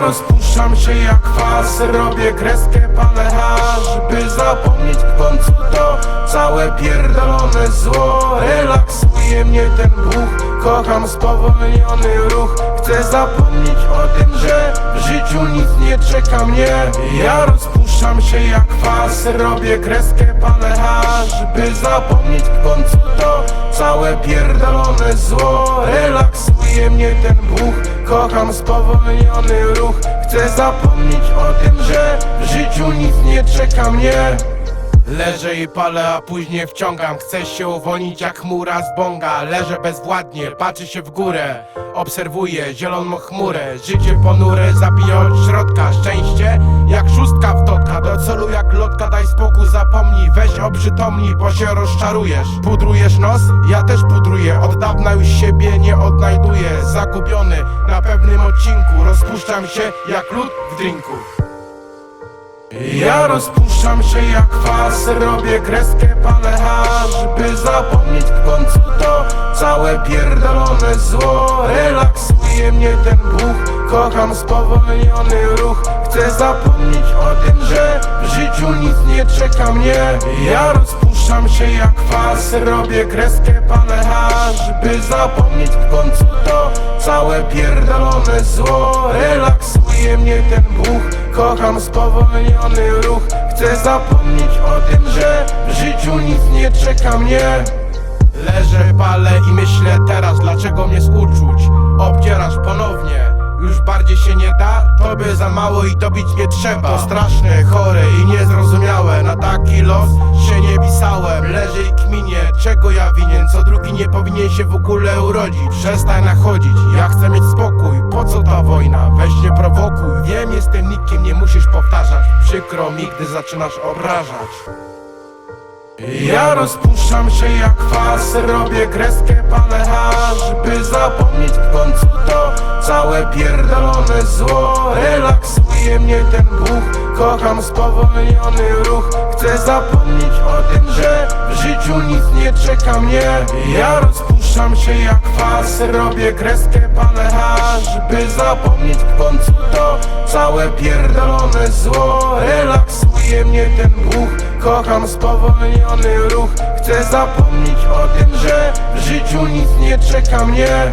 Rozpuszczam się jak kwas Robię kreskę, palę hasz By zapomnieć w końcu to Całe pierdolone zło. Relaksuje mnie ten buch Kocham spowolniony ruch. Chcę zapomnieć o tym, że W życiu nic nie czeka mnie. Ja rozpuszczam się jak kwas Robię kreskę, palę hasz By zapomnieć w końcu to Całe pierdolone zło. Relaksuje mnie ten buch Kocham spowolniony ruch. Chcę zapomnieć o tym, że W życiu nic nie czeka mnie. Leżę i palę, a później wciągam. Chcę się uwolnić jak chmura z bonga Leżę bezwładnie, patrzę się w górę. Obserwuję zieloną chmurę. Życie ponure, zabija od środka. Szczęście jak szóstka w Do celu jak lotka, daj spokój, zapomnij. Weź obrzytomnij, bo się rozczarujesz. Pudrujesz nos? Ja też pudruję. Od dawna już siebie nie odnajduję Zagubiony na pewnym odcinku. Rozpuszczam się jak lód w drinku. Ja rozpuszczam się jak kwas Robię kreskę, palę hasz By zapomnieć w końcu to Całe pierdolone zło. Relaksuje mnie ten buch Kocham spowolniony ruch. Chcę zapomnieć o tym, że W życiu nic nie czeka mnie. Ja rozpuszczam się jak kwas Robię kreskę, palę hasz By zapomnieć w końcu to Całe pierdolone zło. Relaksuje mnie ten buch. Kocham spowolniony ruch. Chcę zapomnieć o tym, że W życiu nic nie czeka mnie. Leżę, palę i myślę teraz Dlaczego mnie z uczuć obdzierasz ponownie się nie da, tobie za mało i dobić nie trzeba. To straszne, chore i niezrozumiałe. Na taki los się nie pisałem. Leżę i kminie, czego ja winien? Co drugi nie powinien się w ogóle urodzić? Przestań nachodzić, ja chcę mieć spokój. Po co ta wojna? Weź nie prowokuj. Wiem, jestem nikim, nie musisz powtarzać. Przykro mi, gdy zaczynasz obrażać. Ja rozpuszczam się jak kwas Robię kreskę, palę hasz By zapomnieć w końcu Całe pierdolone zło. Relaksuje mnie ten buch Kocham spowolniony ruch. Chcę zapomnieć o tym, że W życiu nic nie czeka mnie. Ja rozpuszczam się jak kwas Robię kreskę, palę hasz By zapomnieć w końcu to Całe pierdolone zło. Relaksuje mnie ten buch Kocham spowolniony ruch. Chcę zapomnieć o tym, że W życiu nic nie czeka mnie